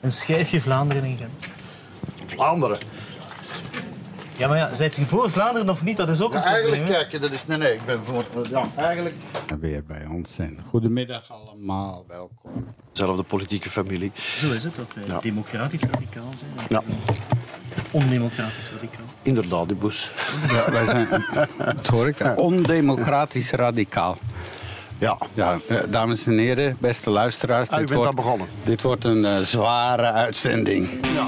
een schijfje Vlaanderen in Gent. Vlaanderen. Ja, maar ja, zijt je voor Vlaanderen of niet? Dat is ook Ja, een probleem. eigenlijk, kijk, je, dat is, nee, nee, ik ben voor, ja, eigenlijk... weer bij ons zijn. Goedemiddag allemaal, welkom. Dezelfde politieke familie. Zo is het, dat wij Ja. democratisch radicaal zijn. en Ja. Ondemocratisch radicaal. Inderdaad, die boes. Ja, wij zijn, dat hoor ik, ondemocratisch radicaal. Ja. Ja, eh, dames en heren, beste luisteraars. Ah, dit, bent wordt, begonnen. dit wordt een eh, zware uitzending. Ja.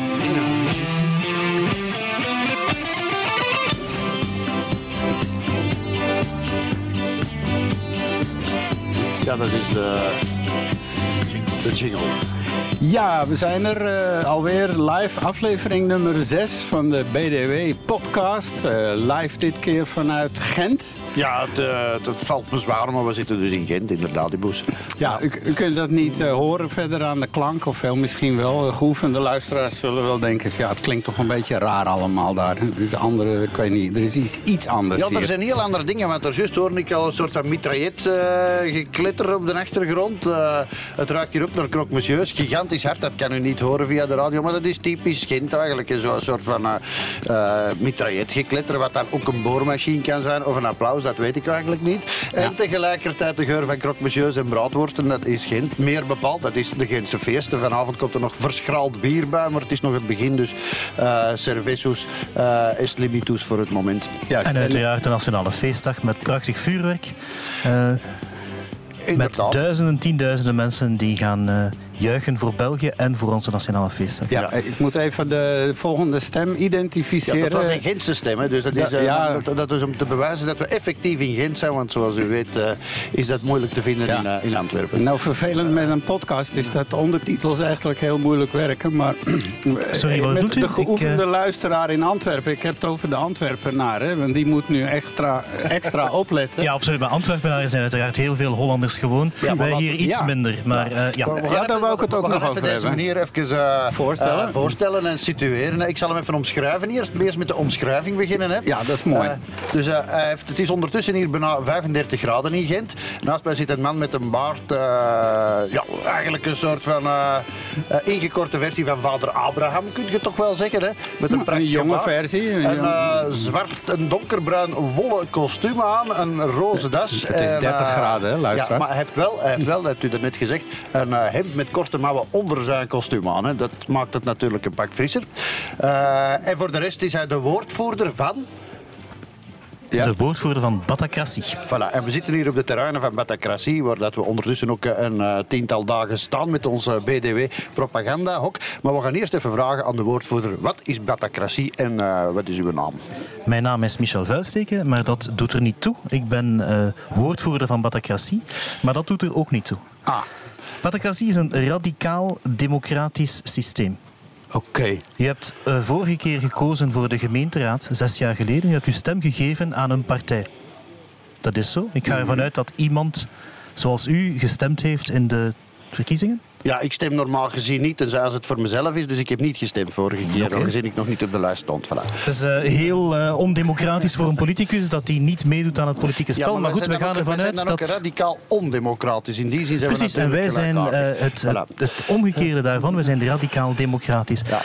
Ja, dat is de, de jingle. Ja, we zijn er eh, alweer live, aflevering nummer 6 van de BDW-podcast. Eh, live dit keer vanuit Gent. Ja, het, eh, het valt me zwaar, maar we zitten dus in Gent, inderdaad, die boes. Ja, u, u kunt dat niet eh, horen verder aan de klank, of veel misschien wel. Geoefende luisteraars zullen wel denken, ja, het klinkt toch een beetje raar allemaal daar. Er is andere, ik weet niet, er is iets, iets anders Ja, hier. er zijn heel andere dingen, want er juist hoorde ik al een soort van mitraillet eh gekletter op de achtergrond. Eh, het ruikt hier ook naar croque monsieurs. Gigantisch hard, dat kan u niet horen via de radio, maar dat is typisch Gent eigenlijk. Zo'n soort van eh eh, mitraillet gekletter, wat dan ook een boormachine kan zijn, of een applaus, dat weet ik eigenlijk niet. En tegelijkertijd de geur van croque monsieurs en braadworsten, dat is Gent. Meer bepaald, dat is de Gentse feesten. Vanavond komt er nog verschraald bier bij, maar het is nog het begin, dus uh, cervezos eh est limitus voor het moment. Ja, En uiteraard de Nationale Feestdag met prachtig vuurwerk. Eh, met duizenden, tienduizenden mensen die gaan eh, juichen voor België en voor onze Nationale Feestdag. Ja, Ja. ik moet even de volgende stem Ja, identificeren. dat was een Gentse stem, hè. dus dat is, Ja, eh, ja. dat, dat is om te bewijzen dat we effectief in Gent zijn, want zoals u weet eh, is dat moeilijk te vinden Ja. in, eh, in Antwerpen. Nou, vervelend met een podcast is dat ondertitels eigenlijk heel moeilijk werken. Maar Sorry, wat met de Ik, geoefende luisteraar in Antwerpen, ik heb het over de Antwerpenaar, hè, want die moet nu extra, extra opletten. Ja, absoluut. Bij Antwerpenaren zijn uiteraard heel veel Hollanders gewoon. maar Wij hier iets ja. minder. Maar eh, ja. Wou ik het ook nog even over deze hebben. meneer even eh, Voorstellen. eh, voorstellen en situeren. Ik zal hem even omschrijven hier. Eerst met de omschrijving beginnen. Hè. Ja, dat is mooi. Eh, dus hij heeft, het is ondertussen hier bijna 35 graden in Gent. Naast mij zit een man met een baard. ja, eigenlijk een soort van ingekorte versie van vader Abraham, kun je toch wel zeggen. Hè? Met een, Een jonge baard. versie. Een zwart, een donkerbruin wollen kostuum aan, een roze das. Het is en, 30 eh, graden, hè, Ja, maar hij heeft wel, hij heeft wel, dat heeft u net gezegd, een hemd met korte mouwen onder zijn kostuum aan. Hè. Dat maakt het natuurlijk een pak frisser. Eh, en voor de rest is hij de woordvoerder van... Ja. De woordvoerder van Batacratie. Voilà, en we zitten hier op de terreinen van Batacratie, waar dat we ondertussen ook eh, een eh, tiental dagen staan met onze BDW-propagandahok. Maar we gaan eerst even vragen aan de woordvoerder, wat is Batacratie en wat is uw naam? Mijn naam is Michel Vuilsteken, maar dat doet er niet toe. Ik ben woordvoerder van Batacratie, maar dat doet er ook niet toe. Ah, Batacratie is een radicaal democratisch systeem. oké. Je hebt eh, vorige keer gekozen voor de gemeenteraad, zes jaar geleden. Je hebt je stem gegeven aan een partij. Dat is zo. Ik ga ervan uit dat iemand zoals u gestemd heeft in de verkiezingen. Ja, ik stem normaal gezien niet, tenzij als het voor mezelf is. Dus ik heb niet gestemd vorige keer, Oké. aangezien ik nog niet op de lijst stond. Voilà. Het is eh, heel eh, ondemocratisch voor een politicus dat hij niet meedoet aan het politieke spel. maar, goed, we gaan ervan uit dat... radicaal ondemocratisch. In die zin zijn Precies, we en wij zijn eh, het, het, Voilà. het omgekeerde daarvan. We zijn radicaal democratisch. Ja.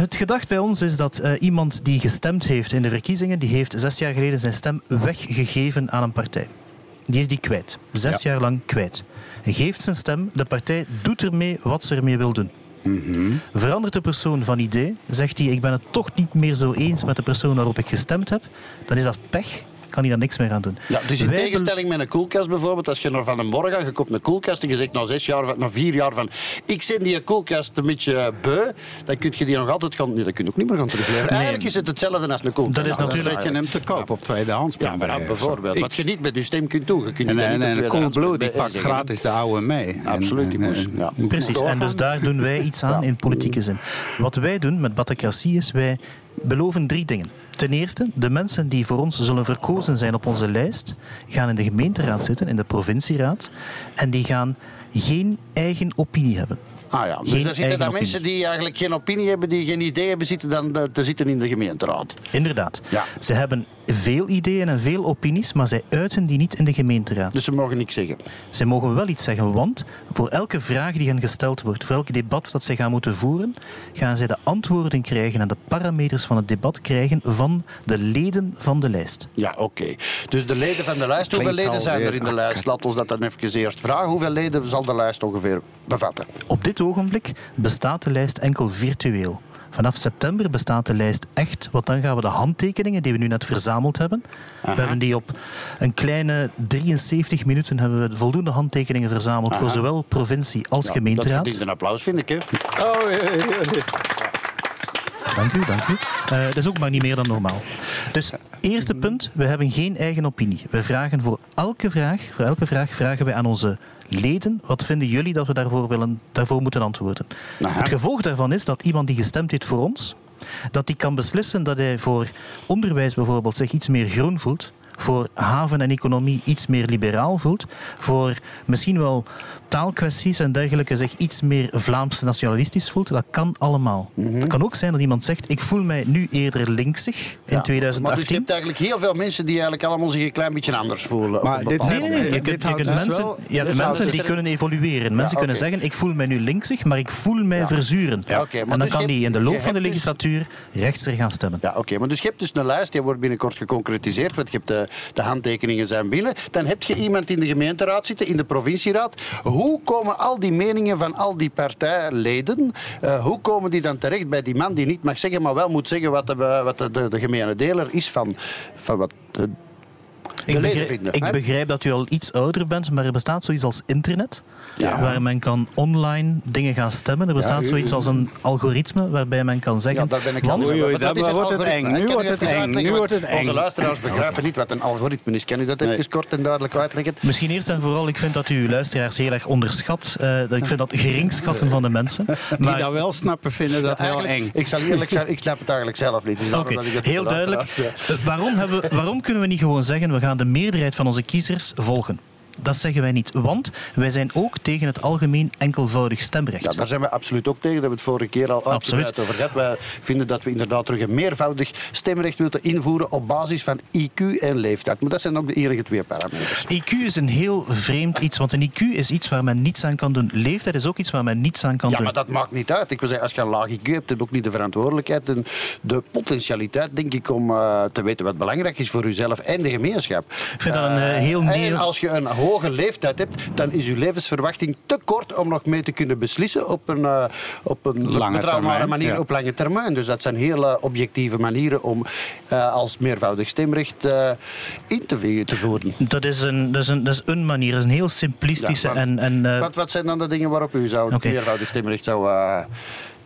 Het gedacht bij ons is dat iemand die gestemd heeft in de verkiezingen, die heeft zes jaar geleden zijn stem weggegeven aan een partij. Die is die kwijt. Zes jaar lang kwijt. Geeft zijn stem, de partij doet ermee wat ze ermee wil doen. Verandert de persoon van idee, zegt hij ik ben het toch niet meer zo eens met de persoon waarop ik gestemd heb, dan is dat pech, kan hij daar niks meer aan doen. Ja, dus in Wij tegenstelling met een koelkast bijvoorbeeld, als je naar Van den Borg gaat, je koopt een koelkast en je zegt na zes jaar, of na vier jaar van ik zend die koelkast een beetje beu, dan kun je die nog altijd gaan, nee, dat kun je ook niet meer gaan terugleveren. Eigenlijk is het hetzelfde als een koelkast. Dat is Ja, Dan natuurlijk- zet je hem te koop op tweedehands. Ja, bijvoorbeeld. Wat je niet met je stem kunt doen. Je kunt En, en, en Coolblue die pakt gratis de oude mee. Absoluut, die moest. en- Ja. Precies, en dus daar doen wij iets aan in politieke zin. Wat wij doen met Batacratie is, wij beloven drie dingen. Ten eerste, de mensen die voor ons zullen verkozen zijn op onze lijst, gaan in de gemeenteraad zitten, in de provincieraad, en die gaan geen eigen opinie hebben. Ah ja, dus Geen daar zitten opinie. mensen die eigenlijk geen opinie hebben, die geen idee hebben, zitten dan eh, te zitten in de gemeenteraad. Inderdaad. Ja. Ze hebben veel ideeën en veel opinies, maar zij uiten die niet in de gemeenteraad. Dus ze mogen niks zeggen. Zij mogen wel iets zeggen, want voor elke vraag die hen gesteld wordt, voor elk debat dat zij gaan moeten voeren, gaan zij de antwoorden krijgen en de parameters van het debat krijgen van de leden van de lijst. Ja, oké. Dus de leden van de lijst, hoeveel leden zijn er in de lijst? Laat ons dat dan even eerst vragen. Hoeveel leden zal de lijst ongeveer bevatten? Op dit ogenblik bestaat de lijst enkel virtueel. Vanaf september bestaat de lijst echt, want dan gaan we de handtekeningen die we nu net verzameld hebben. We hebben die op een kleine 73 minuten hebben we voldoende handtekeningen verzameld voor zowel provincie als Ja, dat gemeenteraad. verdient een applaus, vind ik. Hè? Oh, ja, ja, ja. Dank u, dank u. Eh, dat is ook maar niet meer dan normaal. Dus, eerste punt, we hebben geen eigen opinie. We vragen voor elke vraag, voor elke vraag vragen wij aan onze leden, wat vinden jullie dat we daarvoor, willen, daarvoor moeten antwoorden? Aha. Het gevolg daarvan is dat iemand die gestemd heeft voor ons, dat die kan beslissen dat hij voor onderwijs bijvoorbeeld zich iets meer groen voelt, voor haven en economie iets meer liberaal voelt, voor misschien wel taalkwesties en dergelijke zich iets meer Vlaams nationalistisch voelt. Dat kan allemaal. Het kan ook zijn dat iemand zegt, ik voel mij nu eerder linksig in Ja. Maar dus je 2018. hebt eigenlijk heel veel mensen die eigenlijk allemaal zich een klein beetje anders voelen. op Maar dit Nee, nee, nee. Je Dit kunt, je kunt dus mensen, wel- je hebt mensen die dus- kunnen evolueren. Mensen kunnen zeggen, ik voel mij nu linksig, maar ik voel mij verzuren. Ja, oké, maar en dan dus kan die in de loop van de dus- legislatuur rechtser gaan stemmen. Ja, oké. Maar dus je hebt dus een lijst, die wordt binnenkort geconcretiseerd, want je hebt de, de handtekeningen zijn binnen. Dan heb je iemand in de gemeenteraad zitten, in de provincieraad. Hoe komen al die meningen van al die partijleden, eh, hoe komen die dan terecht bij die man die niet mag zeggen, maar wel moet zeggen wat de, wat de, de, gemene deler is van, van wat de Ik begrijp, vinden? ik begrijp dat u al iets ouder bent, maar er bestaat zoiets als internet, Ja. waar men kan online dingen gaan stemmen. Er bestaat u- zoiets als een algoritme waarbij men kan zeggen... Ja, daar ben ik want-. Oei, oei, dat wordt het eng. Nu wordt het eng. Nu wordt het eng. Onze luisteraars begrijpen niet wat een algoritme is. Kan u dat even kort en duidelijk uitleggen? Misschien eerst en vooral, ik vind dat u uw luisteraars heel erg onderschat. Eh, dat ik vind dat geringschatten van de mensen. Die Maar dat wel snappen, vinden dat heel eng. Ik zal eerlijk zijn, ik snap het eigenlijk zelf niet. Dus daarom Oké, dat ik het heel de duidelijk. Eh, Waarom, hebben we, waarom kunnen we niet gewoon zeggen, we gaan de meerderheid van onze kiezers volgen? Dat zeggen wij niet, want wij zijn ook tegen het algemeen enkelvoudig stemrecht. Ja, daar zijn we absoluut ook tegen. Daar hebben we het vorige keer al uitgebreid Absoluut. over gehad. Wij vinden dat we inderdaad terug een meervoudig stemrecht moeten invoeren op basis van IQ en leeftijd. Maar dat zijn ook de enige twee parameters. IQ is een heel vreemd iets, want een IQ is iets waar men niets aan kan doen. Leeftijd is ook iets waar men niets aan kan Ja, doen. maar dat maakt niet uit. Ik wil zeggen, als je een laag IQ hebt, heb je ook niet de verantwoordelijkheid en de potentialiteit, denk ik, om eh, te weten wat belangrijk is voor jezelf en de gemeenschap. Ik vind dat een eh, heel En als je een hoge leeftijd hebt, dan is je levensverwachting te kort om nog mee te kunnen beslissen op een, eh, op een Lange betrouwbare termijn, manier ja. op lange termijn. Dus dat zijn hele objectieve manieren om eh, als meervoudig stemrecht eh, in te, te voeren. Dat is, een, dat, is een, dat is een manier, dat is een heel simplistische Ja, maar- en... en eh, Wat, wat zijn dan de dingen waarop u zou meervoudig stemrecht zou, eh,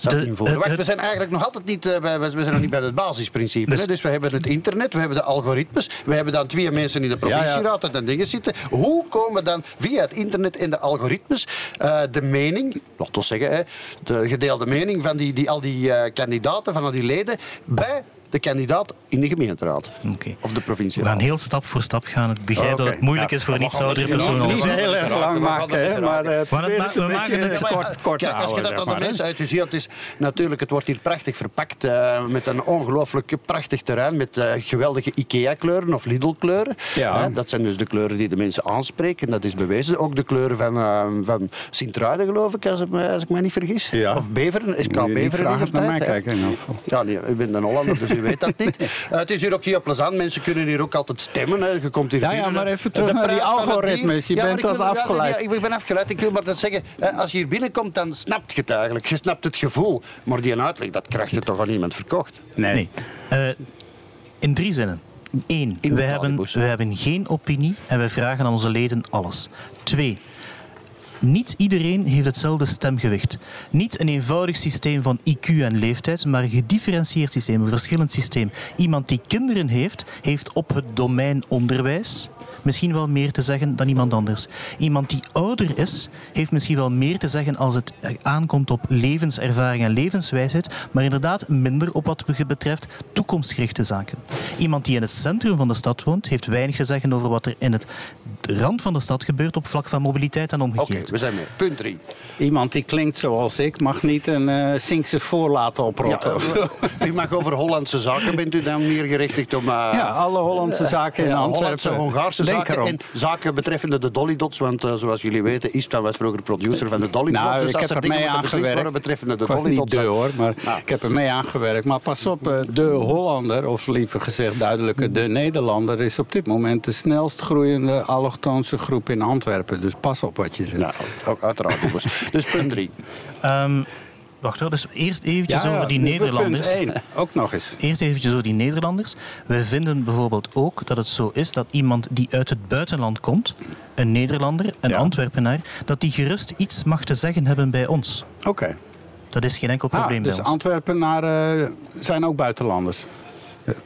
zou De- invoeren? het- Wacht, we zijn eigenlijk nog altijd niet, eh, bij, we zijn nog niet bij het basisprincipe. Dus- hè? dus we hebben het internet, we hebben de algoritmes, we hebben dan twee mensen in de provincieraad en dan dingen zitten. Hoe komen dan via het internet en de algoritmes eh, de mening, laten we zeggen, hè, de gedeelde mening van die, die, al die eh, kandidaten, van al die leden, bij de kandidaat in de gemeenteraad Oké. of de We provincieraad? gaan heel stap voor stap gaan. Ik begrijp dat het moeilijk Ja. is voor We een iets oudere het niet persoon Niet we heel erg lang we maken, niet maar We we maken beetje het- kort, kort kijk, als je dat aan de mensen uit u ziet, het is natuurlijk, het wordt hier prachtig verpakt eh, met een ongelooflijk prachtig terrein met eh, geweldige IKEA-kleuren of Lidl-kleuren. Ja. dat zijn dus de kleuren die de mensen aanspreken. Dat is bewezen. Ook de kleuren van, eh, van Sint-Truiden, geloof ik, als ik, me, als ik me niet vergis. Ja. Of Beveren, SK Die- die Beveren. in der naar mij tijd, kijken. Ja, nee, u bent een Hollander, dus u weet dat niet. Eh, het is hier ook heel plezant. Mensen kunnen hier ook altijd stemmen. Hè. Je komt hier Ja, ja, binnen. maar even De terug naar die algoritmes. Je Ja, bent ja, afgeleid. Ja, ik ben afgeleid. Ik wil maar dat zeggen. Als je hier binnenkomt, dan snapt je het eigenlijk. Je snapt het gevoel. Maar die uitleg, dat krijg je toch aan niemand verkocht. Nee. Nee. Eh, in drie zinnen. Eén, de wij hebben, wij hebben geen opinie en wij vragen aan onze leden alles. Twee, niet iedereen heeft hetzelfde stemgewicht. Niet een eenvoudig systeem van IQ en leeftijd, maar een gedifferentieerd systeem, een verschillend systeem. Iemand die kinderen heeft, heeft op het domein onderwijs misschien wel meer te zeggen dan iemand anders. Iemand die ouder is, heeft misschien wel meer te zeggen als het aankomt op levenservaring en levenswijsheid, maar inderdaad minder op wat betreft toekomstgerichte zaken. Iemand die in het centrum van de stad woont, heeft weinig te zeggen over wat er in het rand van de stad gebeurt op vlak van mobiliteit en omgekeerd. We zijn mee. Punt drie. Iemand die klinkt zoals ik mag niet een uh, Sinkse voor laten oprotten. Ja, u mag over Hollandse zaken, bent u dan meer gerichtigd om... uh, Ja, alle Hollandse zaken in Antwerpen. Hollandse, Hongaarse Denk zaken erom. en zaken betreffende de Dolly Dots. Want zoals jullie weten, Istvan was vroeger producer van de Dolly Dots. Nou, dus ik heb er mee aangewerkt. betreffende de Ik was niet de hoor, maar Ja. ik heb er mee aangewerkt. Maar pas op, eh, de Hollander, of liever gezegd duidelijker de Nederlander... is op dit moment de snelst groeiende allochtoonse groep in Antwerpen. Dus pas op wat je zegt. Ja, ook uiteraard. dus punt drie. Ehm, wacht hoor, dus eerst eventjes over die Nederlanders. Punt ook nog eens. Eerst eventjes over die Nederlanders. Wij vinden bijvoorbeeld ook dat het zo is dat iemand die uit het buitenland komt, een Nederlander, een Ja. Antwerpenaar, dat die gerust iets mag te zeggen hebben bij ons. Oké. Dat is geen enkel Ah, probleem dus bij ons. Antwerpenaren zijn ook buitenlanders.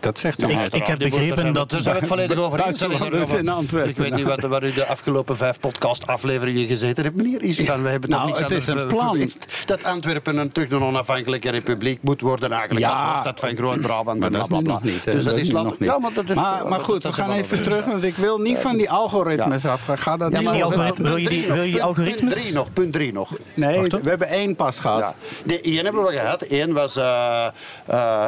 Dat zegt u Ik- maar. ik heb begrepen dat- Daar zijn we het volledig over eens. In Antwerpen. Ik weet niet wat, waar u de afgelopen vijf podcast-afleveringen gezeten hebt, meneer Isvan. We hebben Nou, toch niks het is een plan. Dat Antwerpen een terug een onafhankelijke republiek moet worden eigenlijk Ja. als hoofdstad van Groot-Brabant. Maar en dat is bla, nu bla, nog bla. niet. hè. Dus dat is nog niet. Ja, maar dat is... maar, maar goed, we gaan even terug, want ik wil niet van die algoritmes af. Ga dat Ja, niet algoritme- wil je die- wil je algoritmes? Punt drie nog, punt drie nog. Nee, we hebben één pas gehad. Ja. De één hebben we gehad. Eén was... eh, eh,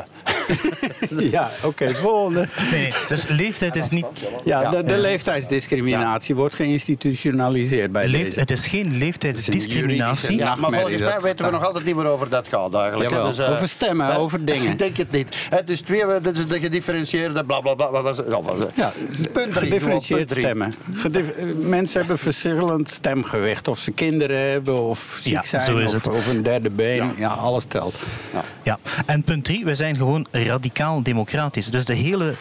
Ja, oké, volgende. Nee, dus leeftijd is niet. Ja, de, de leeftijdsdiscriminatie wordt geïnstitutionaliseerd bij Leef, deze. het is geen leeftijdsdiscriminatie. Ja, maar volgens mij weten we nog altijd niet meer over dat gaat eigenlijk. Dus, eh, over stemmen, eh, over dingen. Ik denk het niet. Dus twee, dus de gedifferentieerde bla bla bla. Wat was het? Ja? Ja, punt drie, gedifferentieerd stemmen. Gedif- mensen hebben verschillend stemgewicht. Of ze kinderen hebben, of ziek Ja, zijn, zo is of, het. of een derde been. Ja, Ja. alles telt. Ja, en punt drie, wij zijn gewoon radicaal democratisch. Dus de hele,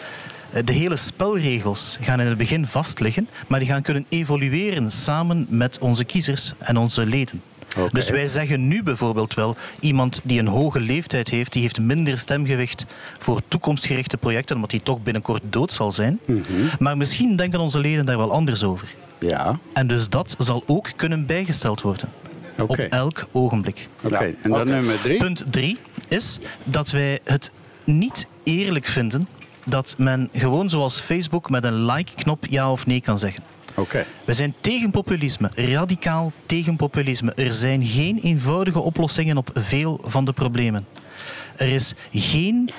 eh, de hele spelregels gaan in het begin vast liggen, maar die gaan kunnen evolueren samen met onze kiezers en onze leden. Dus wij zeggen nu bijvoorbeeld wel, iemand die een hoge leeftijd heeft, die heeft minder stemgewicht voor toekomstgerichte projecten, omdat die toch binnenkort dood zal zijn. Mhm. Maar misschien denken onze leden daar wel anders over. Ja, En dus dat zal ook kunnen bijgesteld worden. Op elk ogenblik. oké. Ja, En dan nummer drie. Punt drie is dat wij het niet eerlijk vinden dat men gewoon zoals Facebook met een like-knop ja of nee kan zeggen. Oké. We zijn tegen populisme, radicaal tegen populisme. Er zijn geen eenvoudige oplossingen op veel van de problemen. Er is geen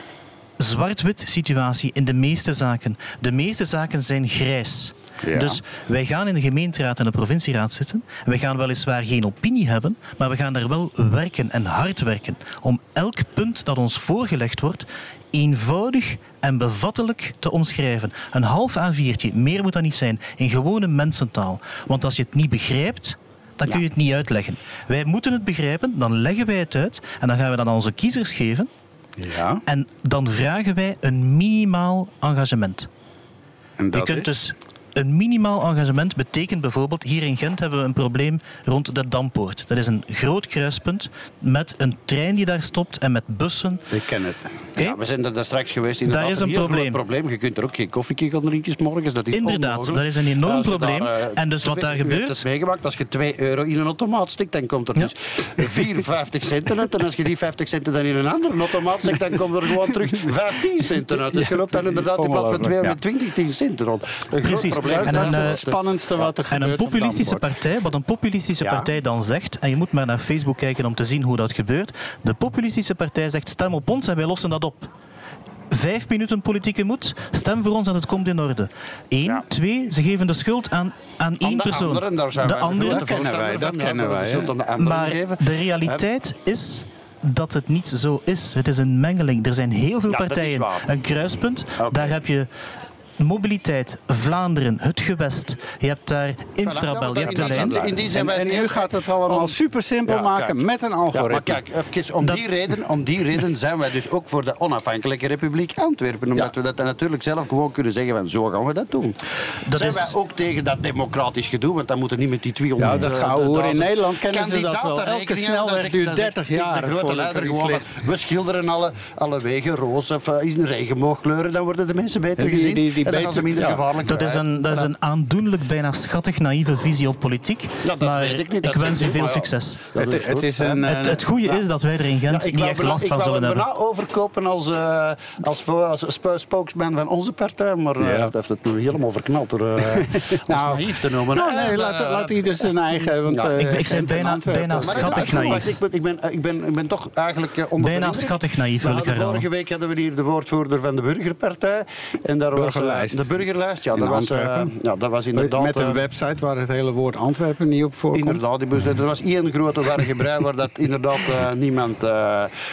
zwart-wit situatie in de meeste zaken. De meeste zaken zijn grijs. Ja. Dus wij gaan in de gemeenteraad en de provincieraad zitten. Wij gaan weliswaar geen opinie hebben, maar we gaan daar wel werken en hard werken om elk punt dat ons voorgelegd wordt eenvoudig en bevattelijk te omschrijven. Een half A4'tje, meer moet dat niet zijn, in gewone mensentaal. Want als je het niet begrijpt, dan kun je het niet uitleggen. Wij moeten het begrijpen, dan leggen wij het uit en dan gaan we dat aan onze kiezers geven. Ja, En dan vragen wij een minimaal engagement. en Je dat kunt is? dus een minimaal engagement betekent bijvoorbeeld, hier in Gent hebben we een probleem rond de Dampoort. Dat is een groot kruispunt met een trein die daar stopt en met bussen. Ik ken het. Ja, we zijn er daar straks geweest. Inderdaad, Daar is een probleem. probleem. Je kunt er ook geen koffie gaan drinken morgens. Dat is Inderdaad, onmogelijk. dat is een enorm probleem. daar, eh, En dus wat daar gebeurt- het meegemaakt. Als je 2 euro in een automaat stikt, dan komt er Ja. dus 54 centen uit. En als je die 50 centen dan in een andere automaat stikt, dan komt er gewoon terug 15 centen uit. Dus je loopt dan inderdaad in plaats van 2 euro met 20, 10 centen rond. Een groot Precies. Probleem. En dat een, is eh, het spannendste wat er En gebeurt. een op populistische partij, wat een populistische Ja. partij dan zegt, en je moet maar naar Facebook kijken om te zien hoe dat gebeurt. De populistische partij zegt: stem op ons en wij lossen dat op. Vijf minuten politieke moed, stem voor ons en het komt in orde. Eén, Ja. twee, ze geven de schuld aan, aan één de persoon. anderen, daar zijn de wij de andere, grote Dat kennen wij, dat kennen wij, de anderen Maar geven. de realiteit is dat het niet zo is. Het is een mengeling. Er zijn heel veel Ja, partijen. Een kruispunt, daar heb je mobiliteit, Vlaanderen, het gewest. Je hebt daar infrabel, je hebt de in die lijn. zin- in die zin En, nu gaat het allemaal om- super simpel Ja, maken kijk. met een Ja, algoritme. maar kijk, even, om, Dat- die reden, om die reden zijn wij dus ook voor de onafhankelijke Republiek Antwerpen. Omdat Ja. we dat dan natuurlijk zelf gewoon kunnen zeggen van zo gaan we dat doen. Dat zijn is- wij ook tegen dat democratisch gedoe, want dan moeten niet met die 200... Ja, dat eh, gaan we horen. In Nederland kennen ze dat wel. Elke snelweg duurt dan 30 zegt jaar De grote leider gewoon we schilderen alle, alle wegen roze of eh, in regenboogkleuren, dan worden de mensen beter gezien. Ze minder ja. gevaarlijk Dat is, een, dat is een aandoenlijk, bijna schattig naïeve visie op politiek. dat maar weet ik niet, dat wens u ik veel ja. succes. Dat Het, is het een... Het, eh, het goede is dat wij er in Gent Ja, ik niet echt last van ik wou zullen hebben. bijna overkopen als, eh, als, als sp- spokesman van onze partij, maar eh, Ja. hij heeft het nu helemaal verknald door eh ons Nou, naïef te noemen. nou, nee, laat, laat ieder zijn eigen... Want, Ja, eh, ik- ik zei Gent en bijna- bijna schattig naïef. Ik ben, ik ben, ik ben, ik ben toch eigenlijk onder Bijna de indruk. schattig naïef wil ik hadden herhalen. vorige week hadden we hier de woordvoerder van de Burgerpartij. En daar was, Burgerlijst. de Burgerlijst, ja, In dat was, eh, ja, dat was inderdaad... Met een eh, website waar het hele woord Antwerpen niet op voorkomt. Inderdaad, die bus, er was één grote wargebrei waar dat inderdaad eh, niemand eh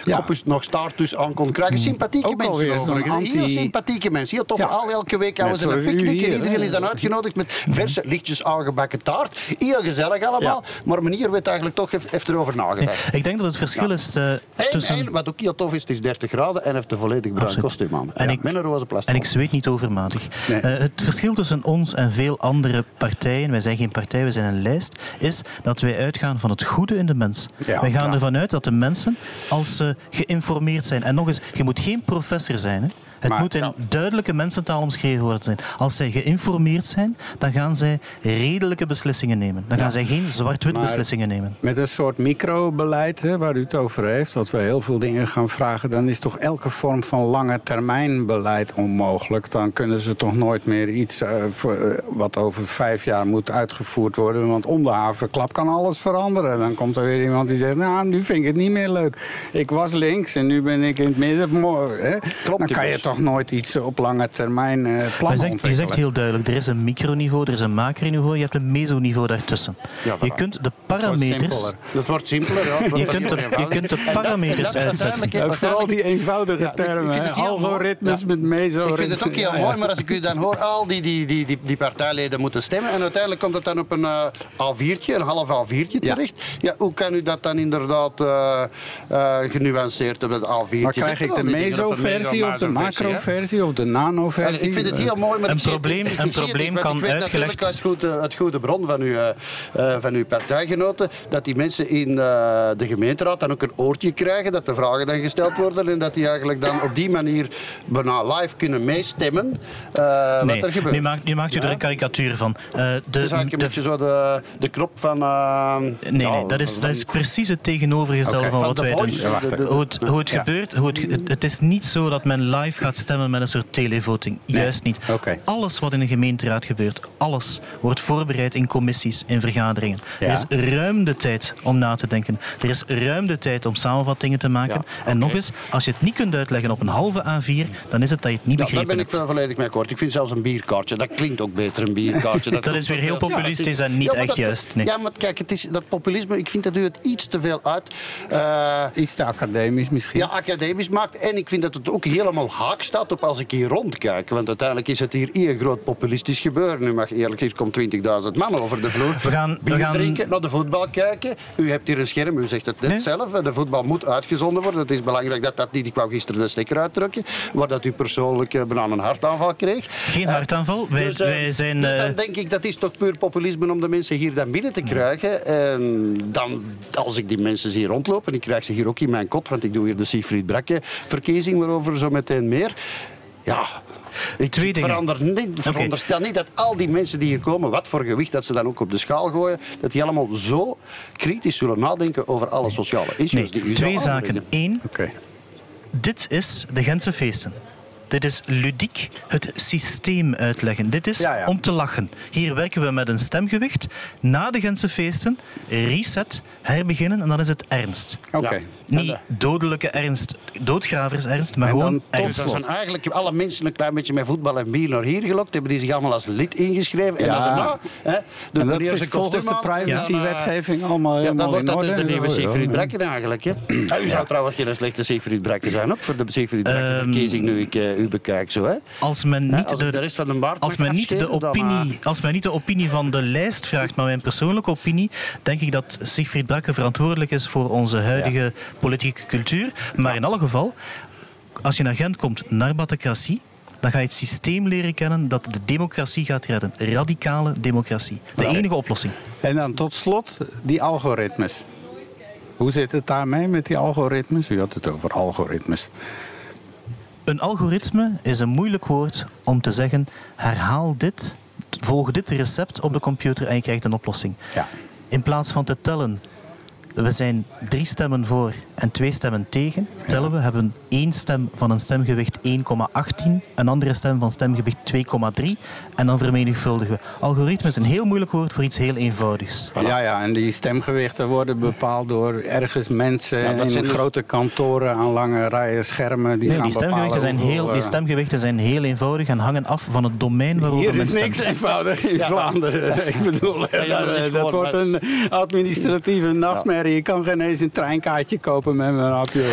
Ja. kopjes nog staartus aan kon krijgen. Sympathieke Ook mensen overigens. Heel anti- sympathieke mensen. Heel tof. Ja. Al elke week houden ze een picknick en iedereen is dan uitgenodigd met verse, lichtjes aangebakken taart. Heel gezellig allemaal. Maar meneer weet eigenlijk toch, heeft, erover nagedacht. Ik denk dat het verschil is En, tussen... en wat ook heel tof is, het is 30 graden en heeft een volledig bruin kostuum aan. En Ja, ik- met een roze plastic. En ik zweet niet Nee. Eh, het verschil tussen ons en veel andere partijen, wij zijn geen partij, wij zijn een lijst, is dat wij uitgaan van het goede in de mens. Ja, wij gaan ja. ervan uit dat de mensen, als ze geïnformeerd zijn, en nog eens, je moet geen professor zijn, hè. Het Maar- moet in Ja. duidelijke mensentaal omschreven worden zijn. Als zij geïnformeerd zijn, dan gaan zij redelijke beslissingen nemen. Dan gaan zij geen zwart-wit beslissingen nemen. Met een soort microbeleid hè, waar u het over heeft, dat we heel veel dingen gaan vragen, dan is toch elke vorm van lange termijn beleid onmogelijk. Dan kunnen ze toch nooit meer iets eh, voor, eh, wat over vijf jaar moet uitgevoerd worden. Want om de haverklap kan alles veranderen. Dan komt er weer iemand die zegt, nou nu vind ik het niet meer leuk. Ik was links en nu ben ik in het midden. Hè? Dan kan je dus. Toch nooit iets op lange termijn eh Maar plannen je zegt, je zegt heel duidelijk, er is een microniveau, er is een macroniveau, je hebt een mesoniveau daartussen. Ja, je kunt de wordt parameters... simpeler. Dat wordt simpeler, ja. Je kunt de- je kunt de parameters dat uitzetten. vooral die eenvoudige Ja, ik- ik termen. Algoritmes Ja. met meso. Ik vind het ook heel mooi, maar als ik u dan hoor, al die, die, die, die, die partijleden moeten stemmen en uiteindelijk komt het dan op een A4'tje, een half A4'tje Ja. terecht. Ja, hoe kan u dat dan inderdaad eh, eh, genuanceerd op dat A4'tje Maar krijg ik de meso-versie of de hè? Macro-versie of de nano-versie? Ja, ik vind het heel mooi, maar Een ik zie het- probleem- ik- ik een zie het probleem niet, kan ik weet natuurlijk uitgelegd- uit goede, uit goede bron van uw, eh, eh, van uw partijgenoten dat die mensen in eh, de gemeenteraad dan ook een oortje krijgen, dat de vragen dan gesteld worden en dat die eigenlijk dan op die manier bijna live kunnen meestemmen eh, Nee, wat er gebeurt. nu maakt, nu maakt u er een karikatuur van. Eh, de, dus eigenlijk een de- beetje zo de, de knop van... eh, nee, ja, nee dat, is, van- dat is precies het tegenovergestelde van van wat wij doen. Voice. De- de- Hoe het, hoe het Ja. gebeurt, hoe het, het, het is niet zo dat men live gaat stemmen met een soort televoting. Juist niet. Oké. Alles wat in een gemeenteraad gebeurt, alles wordt voorbereid in commissies, in vergaderingen. Ja. Er is ruim de tijd om na te denken. Er is ruim de tijd om samenvattingen te maken. Ja, En nog eens, als je het niet kunt uitleggen op een halve A4, dan is het dat je het niet Ja, daar begrepen ben ik hebt. volledig mee akkoord. Ik vind zelfs een bierkaartje, dat klinkt ook beter, een bierkaartje. Dat is weer heel populistisch dat is- en niet echt dat- juist, nee. Ja, maar kijk, het is, dat populisme, ik vind dat u het iets te veel uit... eh, Iets te academisch misschien. ja, academisch maakt. En ik vind dat het ook helemaal haak staat op als ik hier rondkijk. Want uiteindelijk is het hier een groot populistisch gebeuren. Nu mag eerlijk, hier komt 20.000 man over de vloer. We gaan- we gaan- drinken, naar de voetbal kijken. U hebt hier een scherm, u zegt het net Nee. zelf. De voetbal moet uitgezonden worden. Het is belangrijk dat dat niet... Ik wou gisteren de stekker uitdrukken. Waar dat u persoonlijk eh, bijna een hartaanval kreeg. Geen hartaanval. Wij, Dus, eh, wij zijn... dus eh, dan denk ik, dat is toch puur populisme om de mensen hier dan binnen te krijgen. En dan, als ik die mensen zie rondlopen, ik krijg ze hier ook in mijn kot, want ik doe hier de Siegfried Brakke verkiezing, waarover zo meteen meer. Ja, ik Twee verander niet, veronderstel niet dat al die mensen die hier komen, wat voor gewicht dat ze dan ook op de schaal gooien, dat die allemaal zo kritisch zullen nadenken over alle sociale issues nee, die u twee zaken. Eén, Oké. dit is de Gentse feesten. Dit is ludiek het systeem uitleggen. Dit is Ja, ja. om te lachen. Hier werken we met een stemgewicht. Na de Gentse feesten, reset, herbeginnen en dan is het ernst. Oké. Ja. Niet dodelijke ernst, doodgravers ernst, maar En dan gewoon Dus ernst. dat zijn eigenlijk alle mensen een klein beetje met voetbal en bier naar hier gelokt. Hebben die zich allemaal als lid ingeschreven. En Ja. dan daarna... Hè, En doen dat is volgens de en dan, privacy-wetgeving allemaal Ja, dan wordt in dat dus de nieuwe Ja, ja. Siegfried Brekker eigenlijk. Hè? Ja, u zou trouwens geen slechte Siegfried Brekker zijn, ook voor de Siegfried Brekker Ehm, verkiezing nu ik eh, u bekijk. Zo, hè? Als men niet als de de, rest van de baard als men, niet de dan, opinie, als men niet de opinie van de lijst vraagt, maar mijn persoonlijke opinie, denk ik dat Siegfried Brakke verantwoordelijk is voor onze huidige politieke cultuur. Maar in alle geval, als je naar Gent komt, naar Batacratie, dan ga je het systeem leren kennen dat de democratie gaat redden. Radicale democratie. De enige oplossing. En dan tot slot die algoritmes. Hoe zit het daarmee met die algoritmes? U had het over algoritmes. Een algoritme is een moeilijk woord om te zeggen: herhaal dit, volg dit recept op de computer en je krijgt een oplossing. Ja. In plaats van te tellen, we zijn drie stemmen voor en twee stemmen tegen, tellen we, hebben één stem van een stemgewicht 1,18, een andere stem van stemgewicht 2,3 en dan vermenigvuldigen we. Algoritme is een heel moeilijk woord voor iets heel eenvoudigs. Ja, ja, en die stemgewichten worden bepaald door ergens mensen Ja, dat in dus- grote kantoren aan lange rijen schermen. Die Nee, gaan die, stemgewichten zijn heel, die eh, stemgewichten zijn heel eenvoudig en hangen af van het domein waarover Hier men is stemt. niks eenvoudig in Vlaanderen. Ik bedoel, dat is eh, dat gewoon wordt een administratieve nachtmerrie. Je kan geen eens een treinkaartje kopen met mijn hapje.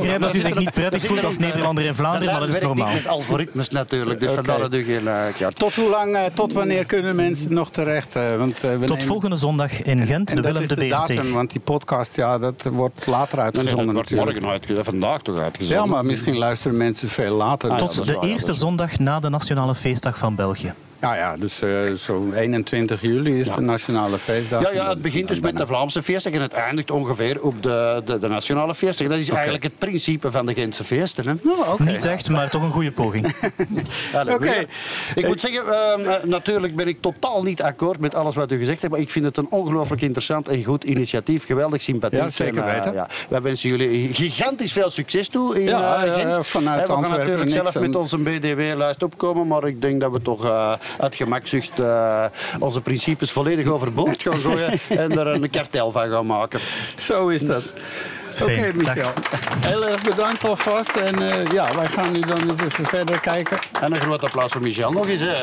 Begrijp dat u zich niet prettig voelt als Nederlander in Vlaanderen, maar dat is normaal. met algoritmes natuurlijk, dus vandaar dat u geen eh, kaart. Tot hoe lang, eh, tot wanneer kunnen mensen nog terecht? eh, Want, we Tot volgende zondag in Gent, En de dat Willem is de datum, want die podcast, ja, dat wordt later uitgezonden dat wordt natuurlijk. morgen uitgezonden, vandaag toch uitgezonden. Ja, maar misschien luisteren mensen veel later. Tot de eerste zondag na de Nationale Feestdag van België. Ja, ja, dus eh, zo 21 juli is de nationale feestdag. Ja, ja, het begint dus met de Vlaamse feestdag en het eindigt ongeveer op de, de, de nationale feestdag. Dat is eigenlijk het principe van de Gentse feesten. Hè? Oh. Niet echt, maar toch een goede poging. Oké. Ik moet zeggen, ehm, eh, natuurlijk ben ik totaal niet akkoord met alles wat u gezegd hebt. Maar ik vind het een ongelooflijk interessant en goed initiatief. Geweldig sympathiek. Ja, zeker En, eh, weten. ja, wij wensen jullie gigantisch veel succes toe in Ja, Gent. ja, vanuit we gaan Antwerpen natuurlijk zelf met onze BDW-lijst opkomen. Maar ik denk dat we toch eh, uit gemakzucht eh, onze principes volledig overboord gaan gooien. en er een kartel van gaan maken. Zo is dat. Oké, Michel. Heel erg bedankt alvast. En eh, ja, wij gaan nu dan eens even verder kijken. En een groot applaus voor Michel nog eens. Hè.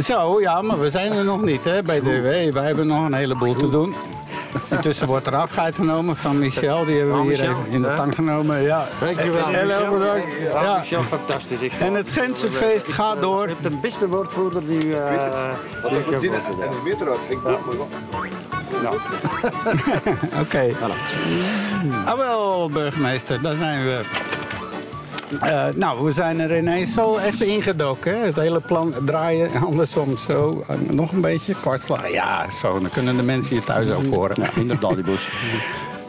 Zo, ja, maar we zijn er nog niet hè, bij DW. Wij hebben nog een heleboel te doen. Intussen wordt er afscheid genomen van Michel. Die hebben we Oh, hier even in de tang genomen. Ja. Dankjewel. Heel erg bedankt. Ja, Ja. Michel, fantastisch. En het Gentse feest gaat door. Je hebt de beste woordvoerder die... eh, Wat die ik zien heb en een meter uit. Ik doe maar wat. Oké. Ah wel, burgemeester, daar zijn we. Eh, nou, we zijn er ineens zo echt ingedoken. Hè? Het hele plan draaien, andersom zo. Eh, nog een beetje, kwartslag. Ja, zo, dan kunnen de mensen je thuis ook horen. Ja, inderdaad, die boos.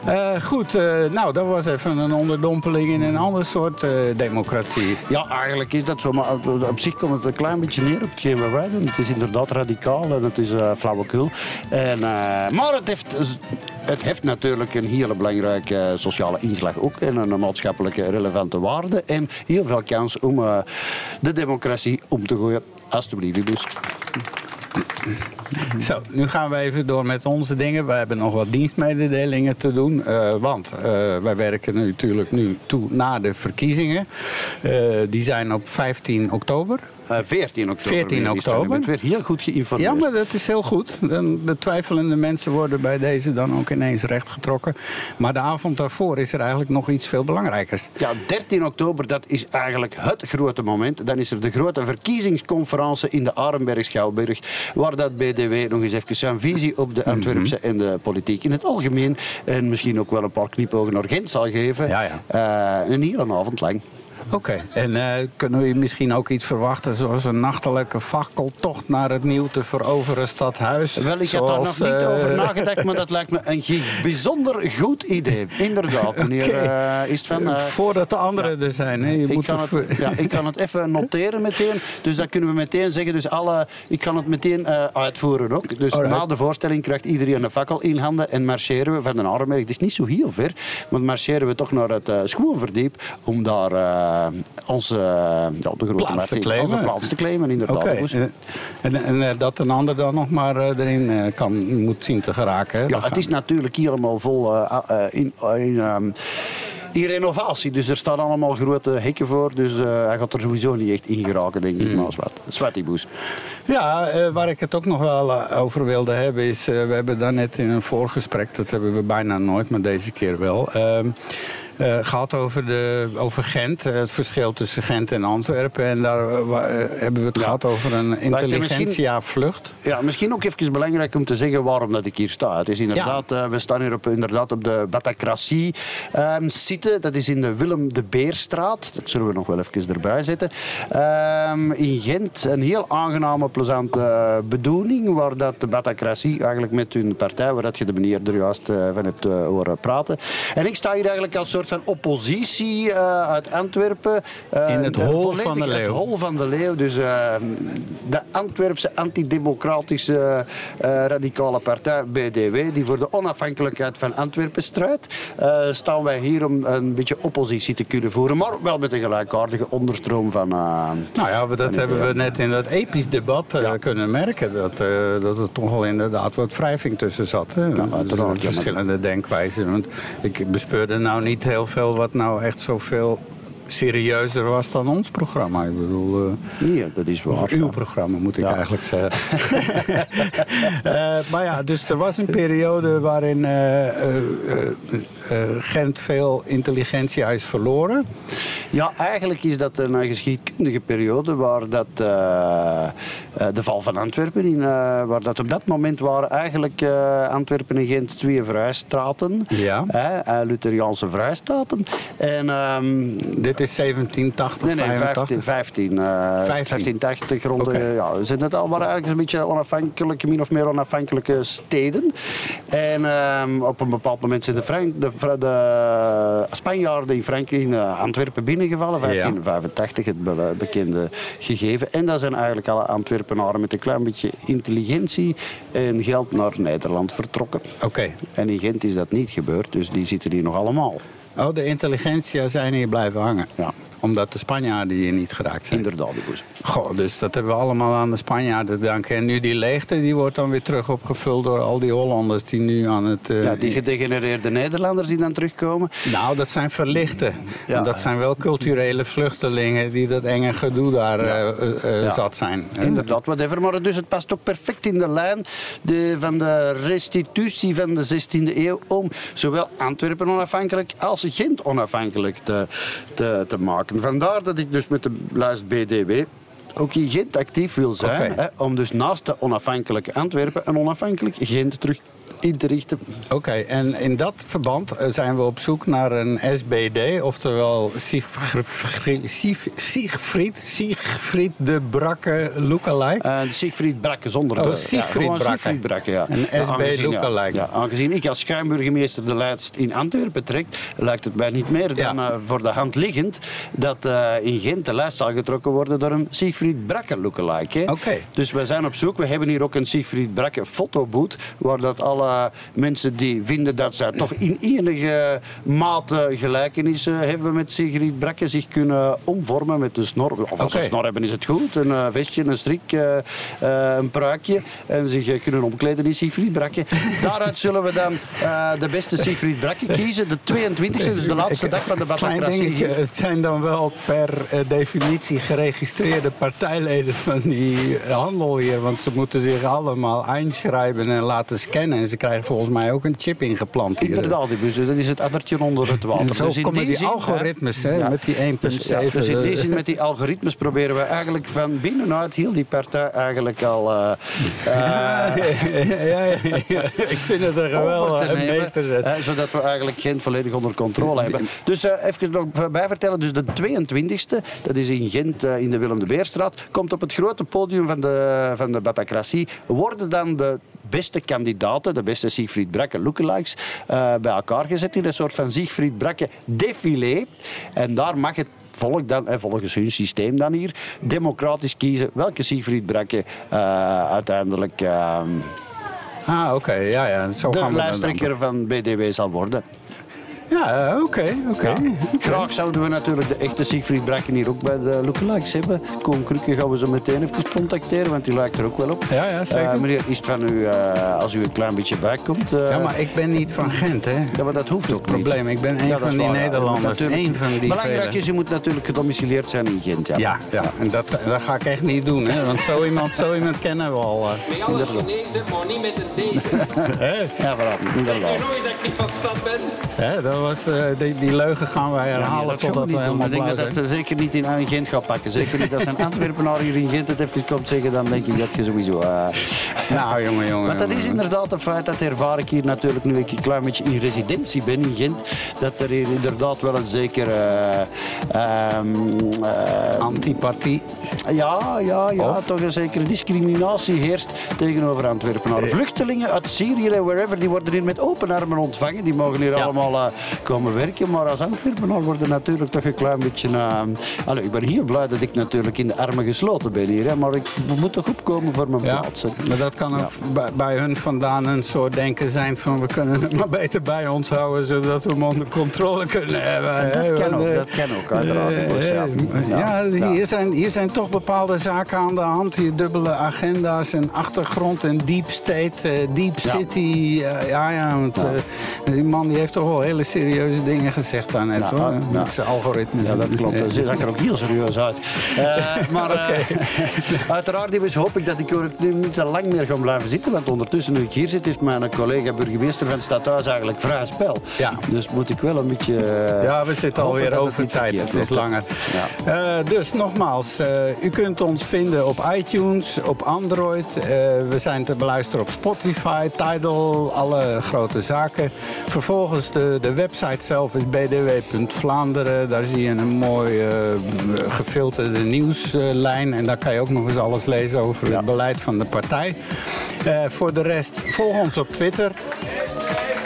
Eh, goed, eh, nou, dat was even een onderdompeling in een ander soort eh, democratie. Ja, eigenlijk is dat zo. Maar op, zich komt het een klein beetje neer op hetgeen wij doen. Het is inderdaad radicaal en het is flauwekul. En, maar het heeft, het heeft natuurlijk een hele belangrijke sociale inslag ook. En een maatschappelijke relevante waarde. En heel veel kans om de democratie om te gooien. Alsjeblieft, Ibus. Zo, nu gaan we even door met onze dingen. We hebben nog wat dienstmededelingen te doen. eh, want eh, wij werken natuurlijk nu toe na de verkiezingen. Eh, die zijn op 15 oktober. Eh, 14 oktober. 14 meneer Wiester. oktober. U bent weer heel goed geïnformeerd. Ja, maar dat is heel goed. Dan, de twijfelende mensen worden bij deze dan ook ineens rechtgetrokken. Maar de avond daarvoor is er eigenlijk nog iets veel belangrijkers. Ja, 13 oktober, dat is eigenlijk het grote moment. Dan is er de grote verkiezingsconferentie in de Arenberg-Schouwburg. Waar dat BDW nog eens even zijn visie op de Antwerpse en de politiek in het algemeen. En misschien ook wel een paar knipogen naar Gent zal geven. Ja, Eh, een hele avond lang. Oké, en eh, kunnen we misschien ook iets verwachten... zoals een nachtelijke fakkeltocht naar het nieuw te veroveren stadhuis? Wel, ik had daar nog niet eh, over nagedacht, maar dat lijkt me een bijzonder goed idee. Inderdaad, meneer Oké. eh, Istvan. Voordat de anderen er zijn. Hè? Je Ik moet kan, het, ja, ik kan het even noteren meteen. Dus dat kunnen we meteen zeggen. Dus alle, ik kan het meteen eh, uitvoeren ook. Dus Alright. na de voorstelling krijgt iedereen een fakkel in handen en marcheren we van de Arenberg. Het is niet zo heel ver, maar marcheren we toch naar het uh, Schoenverdiep om daar uh, onze uh, ja, de grote plaats te claimen. onze plaats te claimen. Inderdaad. Oké, Dus- en, eh, dat een ander dan nog maar eh, erin eh, kan, moet zien te geraken. Hè? Ja, het is natuurlijk helemaal vol eh, eh, in, in, ehm, in renovatie. Dus er staan allemaal grote hekken voor. Dus eh, hij gaat er sowieso niet echt in geraken, denk Hmm. ik. Maar zwart, zwart die boes. Ja, eh, waar ik het ook nog wel eh, over wilde hebben is... eh, we hebben daarnet in een voorgesprek, dat hebben we bijna nooit, maar deze keer wel... eh, gehad over, de, over Gent. eh, het verschil tussen Gent en Antwerpen. En daar eh, hebben we het gehad over een intelligentsia-vlucht. Ja, misschien ook even belangrijk om te zeggen waarom dat ik hier sta. Het is inderdaad, we staan hier op, inderdaad op de Batacratie site. Dat is in de Willem de Beerstraat. Dat zullen we nog wel even erbij zetten. Ehm, in Gent een heel aangename, plezante bedoeling. Waar dat de Batacratie eigenlijk met hun partij, waar dat je de meneer er juist van hebt horen praten. En ik sta hier eigenlijk als soort van oppositie eh, uit Antwerpen. eh, In het hol van de het leeuw. hol van de leeuw. Dus eh, de Antwerpse antidemocratische radicale partij BDW, die voor de onafhankelijkheid van Antwerpen strijdt, staan wij hier om een beetje oppositie te kunnen voeren. Maar wel met een gelijkaardige onderstroom van. Nou ja, dat hebben we net in dat episch debat kunnen merken. Dat, dat er toch wel inderdaad wat wrijving tussen zat. Hè? Dus, ja, verschillende denkwijzen. Want ik bespeurde nou niet heel veel wat nou echt zoveel serieuzer was dan ons programma. Ik bedoel, eh, nee, dat is waar. of uw programma moet ik Ja. eigenlijk zeggen. Eh, maar ja, dus er was een periode waarin eh, Gent veel intelligentia is verloren. Ja, eigenlijk is dat een geschiedkundige periode waar dat, de val van Antwerpen, in, waar dat op dat moment waren eigenlijk Antwerpen en Gent twee vrijstaten. Ja. Lutheriaanse vrijstaten. En, ehm, Dit is 1780, Nee, nee, 15, 85. 15, eh, 1580 rond. Oké. eh, ja, we zijn het al maar eigenlijk een beetje onafhankelijke, min of meer onafhankelijke steden. En ehm, op een bepaald moment zijn de, Frank, de, de Spanjaarden in, Frank, in eh, Antwerpen binnengevallen. 1585, het be- bekende gegeven. En dan zijn eigenlijk alle Antwerpenaren met een klein beetje intelligentie en geld naar Nederland vertrokken. Oké. En in Gent is dat niet gebeurd, dus die zitten hier nog allemaal. Oh, de intelligentia zijn hier blijven hangen. Ja. Omdat de Spanjaarden hier niet geraakt zijn. Inderdaad, die boes. Goh, dus dat hebben we allemaal aan de Spanjaarden te danken. En nu die leegte, die wordt dan weer terug opgevuld door al die Hollanders die nu aan het... eh, Ja, die gedegenereerde Nederlanders die dan terugkomen. Nou, dat zijn verlichten. Ja. Dat zijn wel culturele vluchtelingen die dat enge gedoe daar eh, eh, zat zijn. Inderdaad, whatever. Maar dus het past ook perfect in de lijn de, van de restitutie van de 16e eeuw om zowel Antwerpen onafhankelijk als Gent onafhankelijk te, te, te maken. Vandaar dat ik dus met de lijst BDW ook in Gent actief wil zijn. Hè, om dus naast de onafhankelijke Antwerpen een onafhankelijk Gent terug in te richten. Oké, en in dat verband eh, zijn we op zoek naar een SBD, oftewel Siegfried, Sieg- Siegfried, Siegfried de Brakke lookalike. Uh, Siegfried Brakke zonder Oh, de... Siegfried gewoon Brakke. Siegfried Brakke, ja. Een SB aangezien, lookalike. Ja, aangezien ik als schuimburgemeester de lijst in Antwerpen trekt, lijkt het mij niet meer dan Ja. eh, voor de hand liggend dat eh, in Gent de lijst zal getrokken worden door een Siegfried Brakke lookalike. Oké. Dus wij zijn op zoek. We hebben hier ook een Siegfried Brakke fotoboot, waar dat alle mensen die vinden dat zij toch in enige mate gelijkenissen hebben met Siegfried Brakke zich kunnen omvormen met een snor. Of als ze snor hebben is het goed. Een eh, vestje, een strik, eh, eh, een pruikje. En zich eh, kunnen omkleden in Siegfried Brakke. Daaruit zullen we dan eh, de beste Siegfried Brakke kiezen. De 22e, dus de laatste dag van de dingetje, het zijn dan wel per eh, definitie geregistreerde partijleden van die eh, handel hier. Want ze moeten zich allemaal einschrijven en laten scannen. En ze krijgen volgens mij ook een chip ingeplant hier. Inderdaad, dus dat is het addertje onder het water. En zo Dus in komen die zin, algoritmes, hè, ja. met die 1.7. Dus, ja, dus in die zin, met die algoritmes proberen we eigenlijk van binnenuit heel die partij eigenlijk al eh, eh, ja, ja. Ik vind het een geweldig te nemen, meesterzet. hè, zodat we eigenlijk Gent volledig onder controle hebben. Dus eh, even nog bij vertellen, dus de 22e, dat is in Gent eh, in de Willem de Beerstraat, komt op het grote podium van de, van de Batacratie, worden dan de beste kandidaten, de beste Siegfried Brakke lookalikes, eh, bij elkaar gezet in een soort van Siegfried Brakke défilé. En daar mag het volk dan, eh, volgens hun systeem dan hier, democratisch kiezen welke Siegfried Brakke eh, uiteindelijk eh, Ah, oké, ja, ja. Zo de gaan we dan. lijsttrekker van BDW zal worden. Ja, eh, oké, oké. Graag zouden we natuurlijk de echte Siegfried Brakken hier ook bij de lookalikes hebben. Koen Krukke gaan we zo meteen even contacteren, want die lijkt er ook wel op. Ja, ja, zeker. Eh, meneer, is het van u, eh, als u een klein beetje bijkomt... eh, Ja, maar ik ben niet van Gent, hè. ja, maar dat hoeft Dat is ook het probleem. niet. Ik ben een Ja, van die waar, ja. Nederlanders. Eén van die Belangrijk is, je moet natuurlijk gedomicileerd zijn in Gent. Ja, Ja, ja. en dat, dat ga ik echt niet doen, hè. Want zo iemand, zo iemand kennen we al. Met alle Chinezen, maar niet met een deze. Hè? ja voilà, inderdaad. nu nooit dat ik niet van stad ben. Hè, dan dat was, eh, die, die leugen gaan wij herhalen totdat we helemaal Ik denk dat dat zeker niet in aan Gent gaat pakken. Zeker niet als een Antwerpenaar hier in Gent het even komt zeggen, dan denk ik dat je sowieso... eh, Nou, jongen, jongen. Want dat is inderdaad een feit, dat ervaar ik hier natuurlijk nu ik een klein beetje in residentie ben in Gent, dat er hier inderdaad wel een zeker... ehm, eh, Antipathie. Ja, ja, ja, Of? toch een zekere discriminatie heerst tegenover Antwerpenaren. Vluchtelingen uit Syrië en wherever, die worden hier met open armen ontvangen. Die mogen hier allemaal eh, komen werken. Maar als Antwerpenaar worden natuurlijk toch een klein beetje... eh, allee, ik ben heel blij dat ik natuurlijk in de armen gesloten ben hier. Hè, maar ik moet toch opkomen voor mijn Ja, plaats. hè. maar dat kan ook bij, bij hun vandaan een soort denken zijn van we kunnen het maar beter bij ons houden zodat we hem onder controle kunnen hebben. Dat kan ook, eh, dat kan ook, uiteraard. eh, eh, ja. Hier, zijn, hier zijn toch bepaalde zaken aan de hand. Hier dubbele agenda's en achtergrond en deep state, eh, deep city. eh, ja, ja, want eh, die man die heeft toch wel hele serieuze dingen gezegd daarnet Ja, hoor. ja. Met zijn algoritmes. Ja, dat klopt. Ze zag er ook heel serieus uit. Maar uiteraard hoop ik dat ik nu niet te lang meer ga blijven zitten. Want ondertussen, nu ik hier zit, is mijn collega burgemeester van het stadhuis eigenlijk vrij spel. Dus moet ik wel een beetje... Ja, we zitten alweer dat over tijd. Het is langer. Dus nogmaals, u kunt ons vinden op iTunes, op Android. Eh, we zijn te beluisteren op Spotify, Tidal, alle grote zaken. Vervolgens de, de website zelf is bdw.vlaanderen. Daar zie je een mooi eh, gefilterde nieuwslijn. En daar kan je ook nog eens alles lezen over het beleid van de partij. Eh, voor de rest, volg ons op Twitter.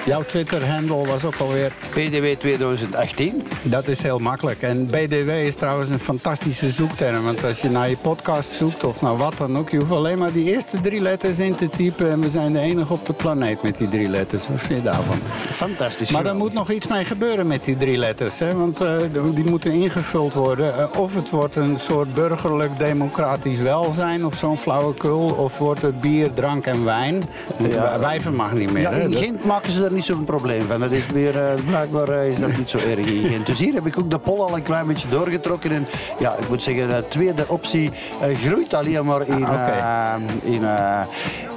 Jouw Twitter-handle was ook alweer PDW 2018. dat is heel makkelijk. En BDW is trouwens een fantastische zoekterm. Want als je naar je podcast zoekt of naar wat dan ook... je hoeft alleen maar die eerste drie letters in te typen... en we zijn de enige op de planeet met die drie letters. Wat vind je daarvan? Fantastisch. Maar er moet nog iets mee gebeuren met die drie letters. Hè? Want eh, die moeten ingevuld worden. Eh, of het wordt een soort burgerlijk democratisch welzijn... of zo'n flauwekul. Of wordt het bier, drank en wijn. Ja. wij- wijven mag niet meer. Ja, in Dus- Gent maken ze niet zo'n probleem van. Dat is meer, eh, blijkbaar eh, is dat niet zo erg Gent. Dus hier heb ik ook de pol al een klein beetje doorgetrokken. En ja, ik moet zeggen, de tweede optie eh, groeit alleen maar in, Ah, in,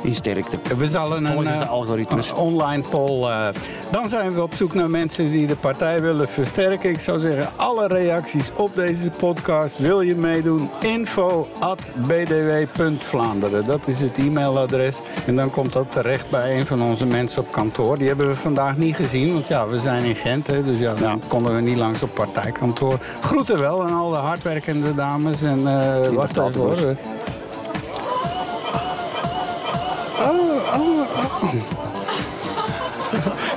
in sterkte. We zullen een de algoritmes. een online poll. dan zijn we op zoek naar mensen die de partij willen versterken. Ik zou zeggen, alle reacties op deze podcast. Wil je meedoen? Info bdw.vlaanderen. Dat is het e-mailadres. En dan komt dat terecht bij een van onze mensen op kantoor. Die hebben we vandaag niet gezien, want ja, we zijn in Gent. Hè, dus ja, dan konden we niet langs op partijkantoor. Groeten wel aan al de hardwerkende dames. En eh wacht even Inderdaad, hoor. Oh, oh, oh.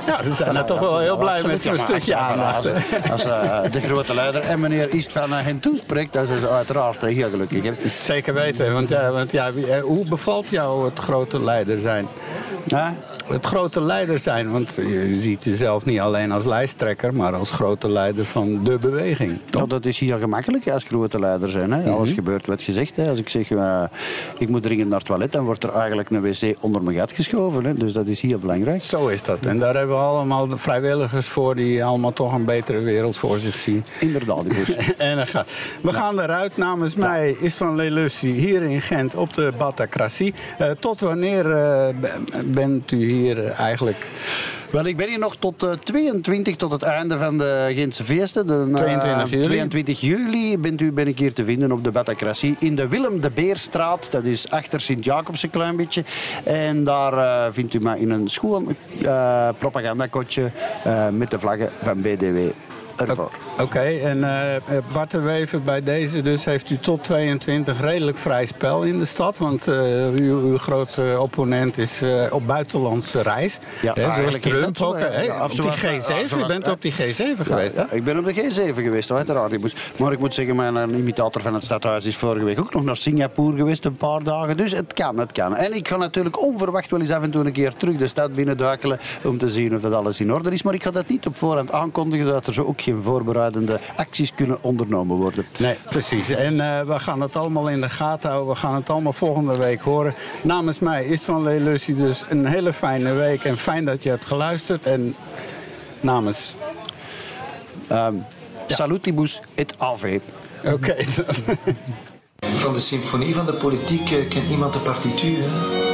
Ja, ze zijn er toch wel heel blij met zo'n stukje aandacht. Als, eh, de grote leider en meneer East van eh, hen toespreekt, dan zijn ze uiteraard eh, heel gelukkig. Zeker weten, want, ja, want ja, eh, hoe bevalt jou het grote leider zijn? Ja? Het grote leider zijn, want je ziet jezelf niet alleen als lijsttrekker, maar als grote leider van de beweging. Ja, dat is heel gemakkelijk als grote leider zijn. Hè. Mhm. Alles gebeurt wat gezegd. Hè. Als ik zeg, eh, ik moet dringend naar het toilet, dan wordt er eigenlijk een wc onder mijn gat geschoven. Hè. Dus dat is heel belangrijk. Zo is dat. En daar hebben we allemaal de vrijwilligers voor die allemaal toch een betere wereld voor zich zien. Inderdaad, dus. En dan gaat. We gaan eruit. Namens mij is van Lelussi hier in Gent op de Batacratie. Eh, tot wanneer eh, bent u hier eigenlijk? Wel, ik ben hier nog tot eh, 22, tot het einde van de Gentse feesten. De, eh, 22 juli. 22 juli bent u, ben ik hier te vinden op de Batacratie in de Willem de Beerstraat. Dat is achter Sint-Jacobs een klein beetje. En daar eh, vindt u mij in een schoon eh propagandakotje eh, met de vlaggen van BDW ervoor. Oké, en eh, Bart de Wever bij deze dus heeft u tot 22 redelijk vrij spel in de stad. Want eh, uw, uw grootste opponent is op buitenlandse reis. Ja, Hè, zoals Trump ook. Ja, op die zoals- ja, G7, u bent op die G7 geweest, hè? Ja, ik ben op de G7 geweest, uiteraard. Ik moest, maar ik moet zeggen, mijn imitator van het stadhuis is vorige week ook nog naar Singapore geweest, een paar dagen. Dus het kan, het kan. En ik ga natuurlijk onverwacht wel eens af en toe een keer terug de stad binnenduikelen om te zien of dat alles in orde is. Maar ik ga dat niet op voorhand aankondigen, dat er zo ook geen voorbereidende acties kunnen ondernomen worden. Nee, precies. En eh, we gaan het allemaal in de gaten houden. We gaan het allemaal volgende week horen. Namens mij is het van Lelussi dus een hele fijne week. En fijn dat je hebt geluisterd. En namens... Ehm, Salutibus et ave. Oké. Van de symfonie van de politiek eh, kent niemand de partituur. Hè?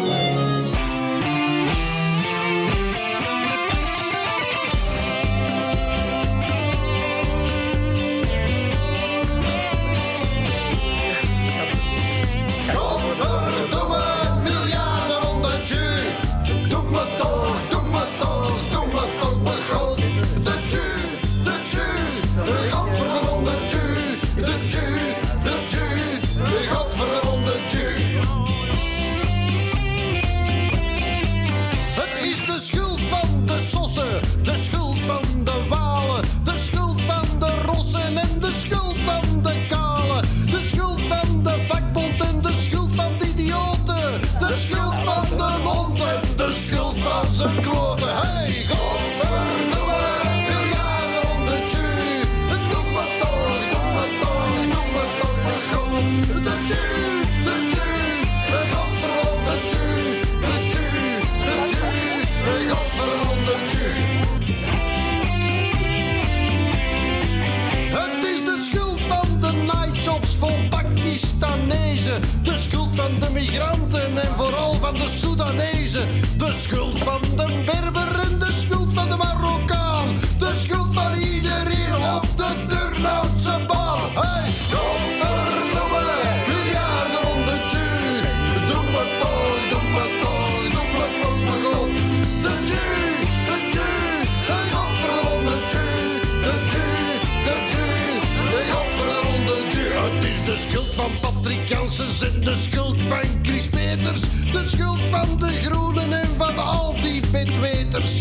De schuld van Chris Peters. De schuld van de groenen en van al die bedweters.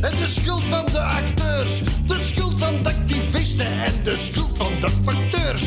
En de schuld van de acteurs. De schuld van de activisten en de schuld van de facteurs.